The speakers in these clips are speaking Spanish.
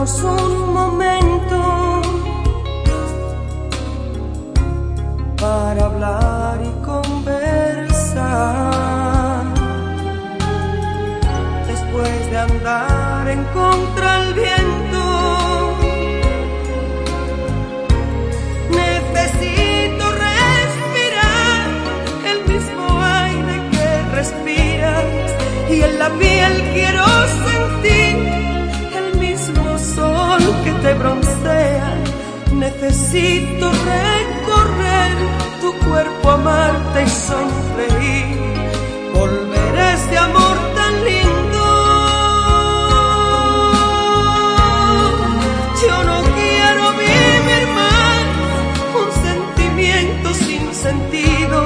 un momento para hablar y conversar. Después de andar en contra del viento, necesito respirar el mismo aire que respiras y en la piel quiero te broncea. Necesito recorrer tu cuerpo, amarte y sonreír, volver a ese amor tan lindo. Yo no quiero vivir más un sentimiento sin sentido.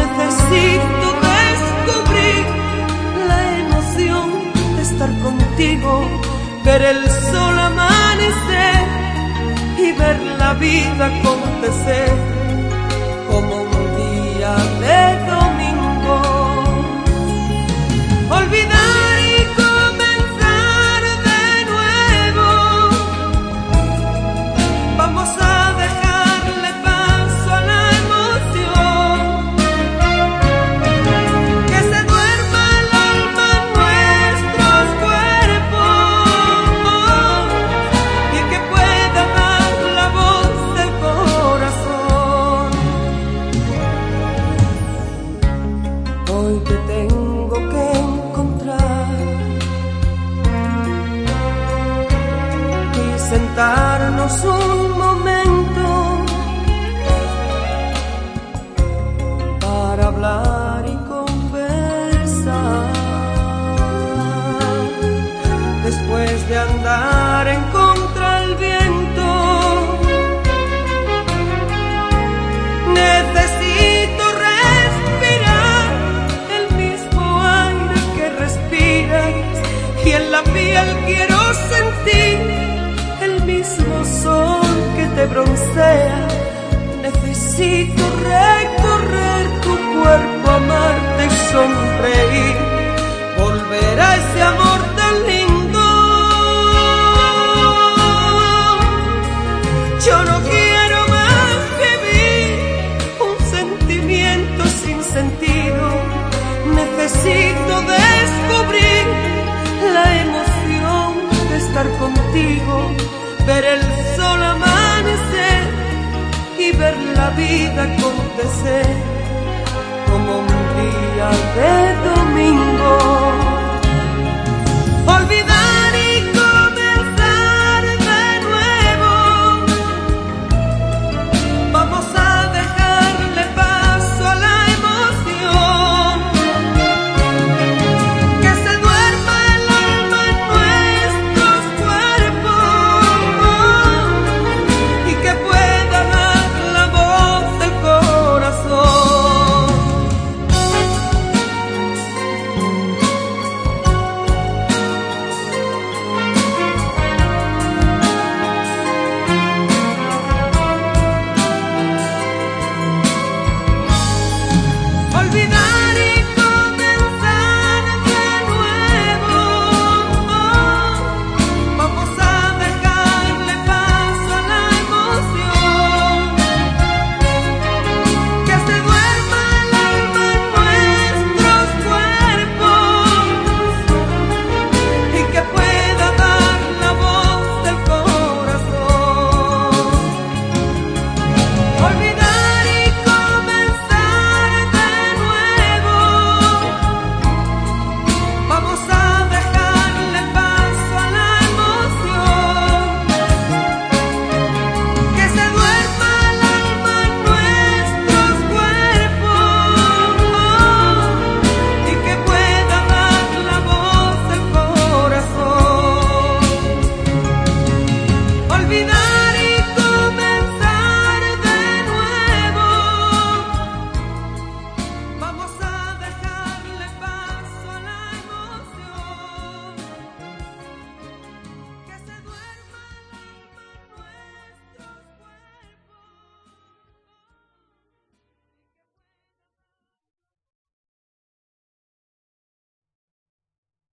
Necesito descubrir la emoción de estar contigo, ver el sol y ver la vida acontecer sentarnos un momento para hablar y conversar. Después de andar en broncea. Necesito recorrer tu cuerpo, amarte y sonreír, volver a ese amor tan acontecer